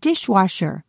dishwasher.